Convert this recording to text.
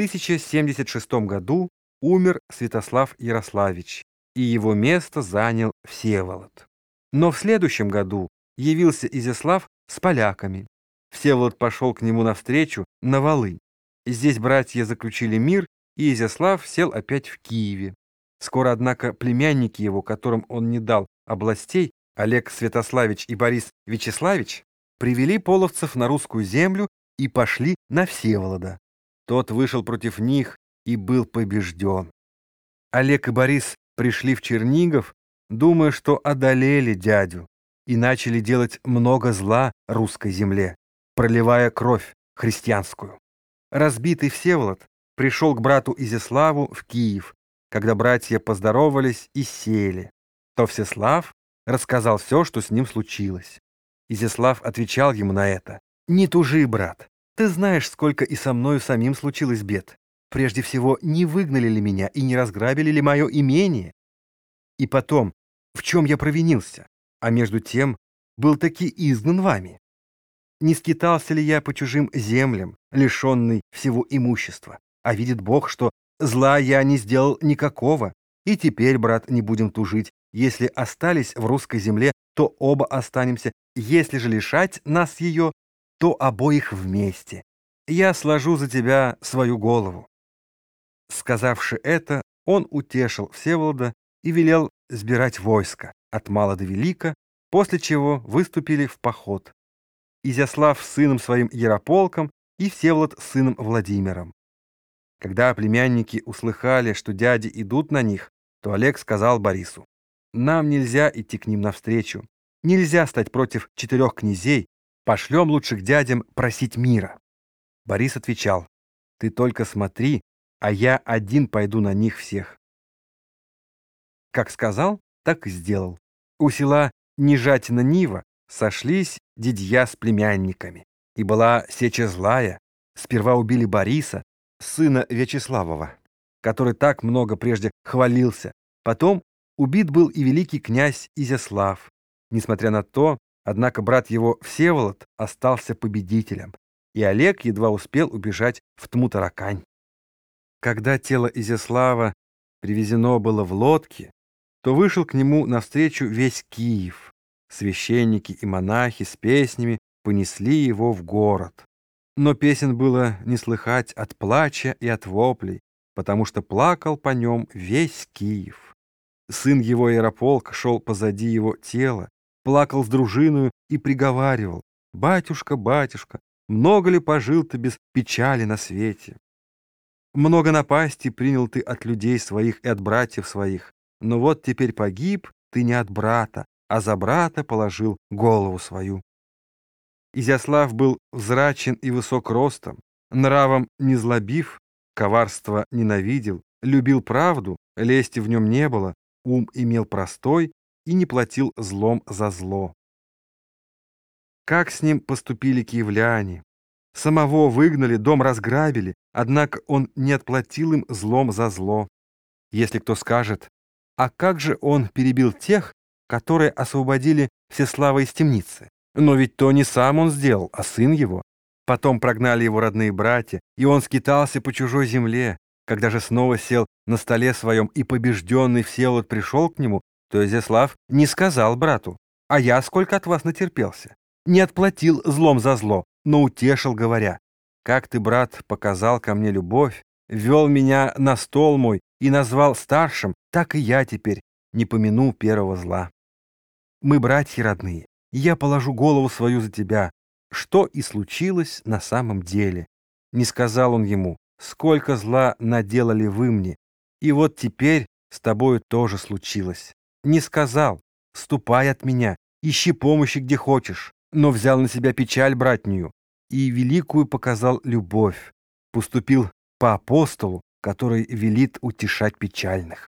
1076 году умер Святослав Ярославич, и его место занял Всеволод. Но в следующем году явился Изяслав с поляками. Всеволод пошел к нему навстречу на Волынь. Здесь братья заключили мир, и Изяслав сел опять в Киеве. Скоро, однако, племянники его, которым он не дал областей, Олег Святославич и Борис Вячеславич, привели половцев на русскую землю и пошли на Всеволода. Тот вышел против них и был побежден. Олег и Борис пришли в Чернигов, думая, что одолели дядю, и начали делать много зла русской земле, проливая кровь христианскую. Разбитый Всеволод пришел к брату Изяславу в Киев, когда братья поздоровались и сели. То Всеслав рассказал все, что с ним случилось. Изяслав отвечал ему на это. «Не тужи, брат, ты знаешь, сколько и со мною самим случилось бед. Прежде всего, не выгнали ли меня и не разграбили ли мое имение? И потом, в чем я провинился? А между тем, был таки изгнан вами. Не скитался ли я по чужим землям, лишенный всего имущества? А видит Бог, что зла я не сделал никакого. И теперь, брат, не будем тужить. Если остались в русской земле, то оба останемся. Если же лишать нас ее, то обоих вместе. Я сложу за тебя свою голову». Сказавши это, он утешил Всеволода и велел сбирать войско от мала до велика, после чего выступили в поход. Изяслав с сыном своим Ярополком и Всеволод с сыном Владимиром. Когда племянники услыхали, что дяди идут на них, то Олег сказал Борису, «Нам нельзя идти к ним навстречу, нельзя стать против четырех князей, Пошлем лучше к дядям просить мира. Борис отвечал, ты только смотри, а я один пойду на них всех. Как сказал, так и сделал. У села Нижатина-Нива сошлись дядья с племянниками. И была сеча злая. Сперва убили Бориса, сына Вячеславова, который так много прежде хвалился. Потом убит был и великий князь Изяслав. Несмотря на то, Однако брат его Всеволод остался победителем, и Олег едва успел убежать в Тмутаракань. Когда тело Изяслава привезено было в лодке, то вышел к нему навстречу весь Киев. Священники и монахи с песнями понесли его в город. Но песен было не слыхать от плача и от воплей, потому что плакал по нем весь Киев. Сын его Ярополк шел позади его тела, плакал с дружиною и приговаривал, «Батюшка, батюшка, много ли пожил ты без печали на свете? Много напасти принял ты от людей своих и от братьев своих, но вот теперь погиб ты не от брата, а за брата положил голову свою». Изяслав был взрачен и высок ростом, нравом не злобив, коварство ненавидел, любил правду, лести в нем не было, ум имел простой, и не платил злом за зло. Как с ним поступили киевляне? Самого выгнали, дом разграбили, однако он не отплатил им злом за зло. Если кто скажет, а как же он перебил тех, которые освободили Всеслава из темницы? Но ведь то не сам он сделал, а сын его. Потом прогнали его родные братья, и он скитался по чужой земле. Когда же снова сел на столе своем, и побежденный Всеволод пришел к нему, то Изяслав не сказал брату, а я сколько от вас натерпелся. Не отплатил злом за зло, но утешил, говоря, как ты, брат, показал ко мне любовь, вел меня на стол мой и назвал старшим, так и я теперь не помяну первого зла. Мы братья родные, я положу голову свою за тебя, что и случилось на самом деле. Не сказал он ему, сколько зла наделали вы мне, и вот теперь с тобою тоже случилось не сказал, ступай от меня, ищи помощи где хочешь, но взял на себя печаль братнюю и великую показал любовь, поступил по апостолу, который велит утешать печальных.